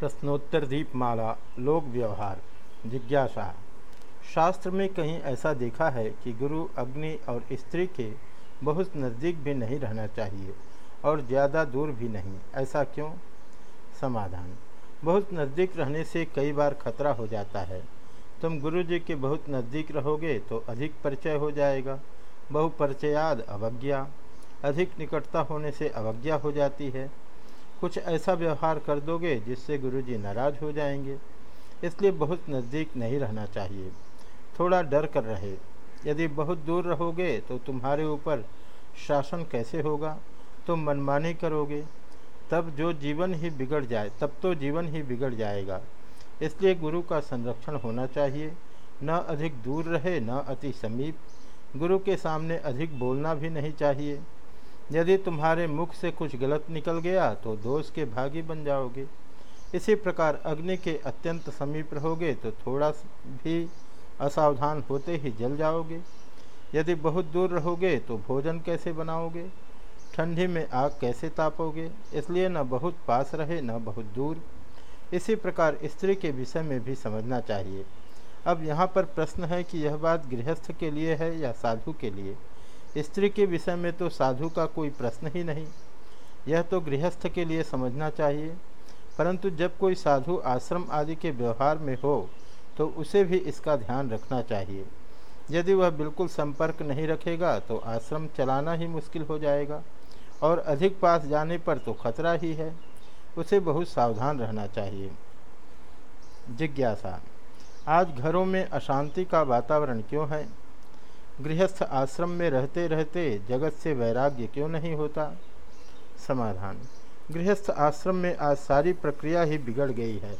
प्रश्नोत्तर दीपमाला, लोक व्यवहार, जिज्ञासा। शास्त्र में कहीं ऐसा देखा है कि गुरु अग्नि और स्त्री के बहुत नज़दीक भी नहीं रहना चाहिए और ज़्यादा दूर भी नहीं। ऐसा क्यों? समाधान। बहुत नज़दीक रहने से कई बार खतरा हो जाता है। तुम गुरु जी के बहुत नज़दीक रहोगे तो अधिक परिचय हो जाएगा। बहुपरिचयाद अवज्ञा। अधिक निकटता होने से अवज्ञा हो जाती है। कुछ ऐसा व्यवहार कर दोगे जिससे गुरुजी नाराज़ हो जाएँगे। इसलिए बहुत नज़दीक नहीं रहना चाहिए। थोड़ा डर कर रहे। यदि बहुत दूर रहोगे तो तुम्हारे ऊपर शासन कैसे होगा? तुम मनमानी करोगे। तब जो जीवन ही बिगड़ जाए, तब तो जीवन ही बिगड़ जाएगा। इसलिए गुरु का संरक्षण होना चाहिए। न अधिक दूर रहे, न अति समीप। गुरु के सामने अधिक बोलना भी नहीं चाहिए। यदि तुम्हारे मुख से कुछ गलत निकल गया तो दोष के भागी बन जाओगे। इसी प्रकार अग्नि के अत्यंत समीप रहोगे तो थोड़ा भी असावधान होते ही जल जाओगे। यदि बहुत दूर रहोगे तो भोजन कैसे बनाओगे? ठंडी में आग कैसे तापोगे? इसलिए न बहुत पास रहे, न बहुत दूर। इसी प्रकार स्त्री के विषय में भी समझना चाहिए। अब यहाँ पर प्रश्न है कि यह बात गृहस्थ के लिए है या साधु के लिए? स्त्री के विषय में तो साधु का कोई प्रश्न ही नहीं। यह तो गृहस्थ के लिए समझना चाहिए। परंतु जब कोई साधु आश्रम आदि के व्यवहार में हो तो उसे भी इसका ध्यान रखना चाहिए। यदि वह बिल्कुल संपर्क नहीं रखेगा तो आश्रम चलाना ही मुश्किल हो जाएगा, और अधिक पास जाने पर तो खतरा ही है। उसे बहुत सावधान रहना चाहिए। जिज्ञासा। आज घरों में अशांति का वातावरण क्यों है? गृहस्थ आश्रम में रहते रहते जगत से वैराग्य क्यों नहीं होता? समाधान। गृहस्थ आश्रम में आज सारी प्रक्रिया ही बिगड़ गई है।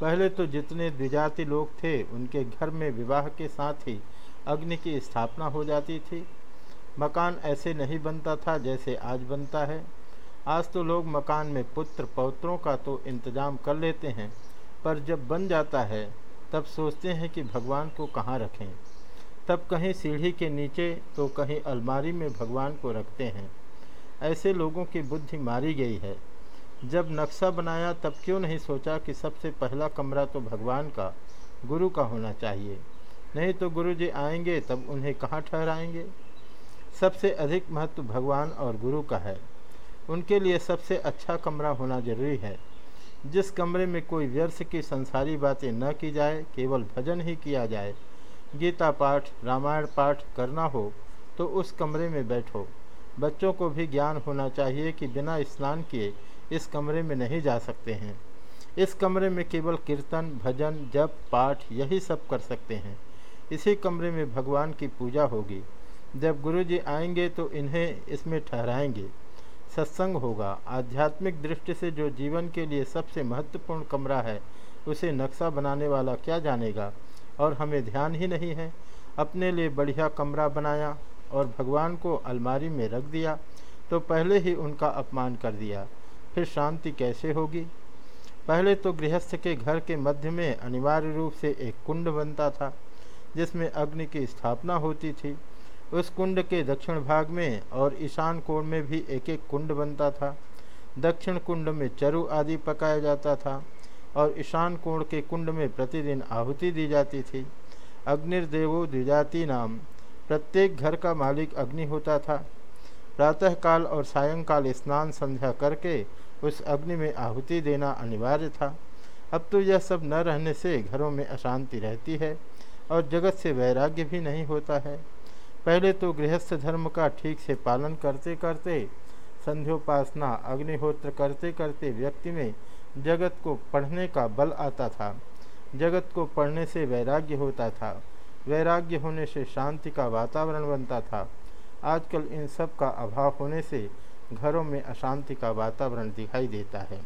पहले तो जितने द्विजाति लोग थे, उनके घर में विवाह के साथ ही अग्नि की स्थापना हो जाती थी। मकान ऐसे नहीं बनता था जैसे आज बनता है। आज तो लोग मकान में पुत्र पौत्रों का तो इंतज़ाम कर लेते हैं, पर जब बन जाता है, तब सोचते हैं कि भगवान को कहाँ रखें। तब कहीं सीढ़ी के नीचे तो कहीं अलमारी में भगवान को रखते हैं। ऐसे लोगों की बुद्धि मारी गई है। जब नक्शा बनाया तब क्यों नहीं सोचा कि सबसे पहला कमरा तो भगवान का, गुरु का होना चाहिए? नहीं तो गुरु जी आएँगे तब उन्हें कहाँ ठहराएँगे? सबसे अधिक महत्व भगवान और गुरु का है। उनके लिए सबसे अच्छा कमरा होना ज़रूरी है। जिस कमरे में कोई व्यर्थ की संसारी बातें न की जाए, केवल भजन ही किया जाए गीता पाठ, रामायण पाठ करना हो तो उस कमरे में बैठो। बच्चों को भी ज्ञान होना चाहिए कि बिना स्नान किए इस कमरे में नहीं जा सकते हैं। इस कमरे में केवल कीर्तन, भजन, जप, पाठ यही सब कर सकते हैं। इसी कमरे में भगवान की पूजा होगी। जब गुरु जी आएँगे तो इन्हें इसमें ठहराएँगे। सत्संग होगा। आध्यात्मिक दृष्टि से जो जीवन के लिए सबसे महत्वपूर्ण कमरा है, उसे नक्शा बनाने वाला क्या जानेगा? और हमें ध्यान ही नहीं है। अपने लिए बढ़िया कमरा बनाया और भगवान को अलमारी में रख दिया तो पहले ही उनका अपमान कर दिया। फिर शांति कैसे होगी? पहले तो गृहस्थ के घर के मध्य में अनिवार्य रूप से एक कुंड बनता था, जिसमें अग्नि की स्थापना होती थी। उस कुंड के दक्षिण भाग में और ईशान कोण में भी एक एक कुंड बनता था। दक्षिण कुंड में चरु आदि पकाया जाता था। और ईशान कोण के कुंड में प्रतिदिन आहुति दी जाती थी। अग्निर्देवो द्विजाति नाम। प्रत्येक घर का मालिक अग्नि होता था। प्रातःकाल और सायंकाल स्नान संध्या करके उस अग्नि में आहुति देना अनिवार्य था। अब तो यह सब न रहने से घरों में अशांति रहती है और जगत से वैराग्य भी नहीं होता है। पहले तो गृहस्थ धर्म का ठीक से पालन करते करते संध्योपासना अग्निहोत्र करते करते व्यक्ति में जगत को पढ़ने का बल आता था। जगत को पढ़ने से वैराग्य होता था। वैराग्य होने से शांति का वातावरण बनता था। आजकल इन सब का अभाव होने से घरों में अशांति का वातावरण दिखाई देता है।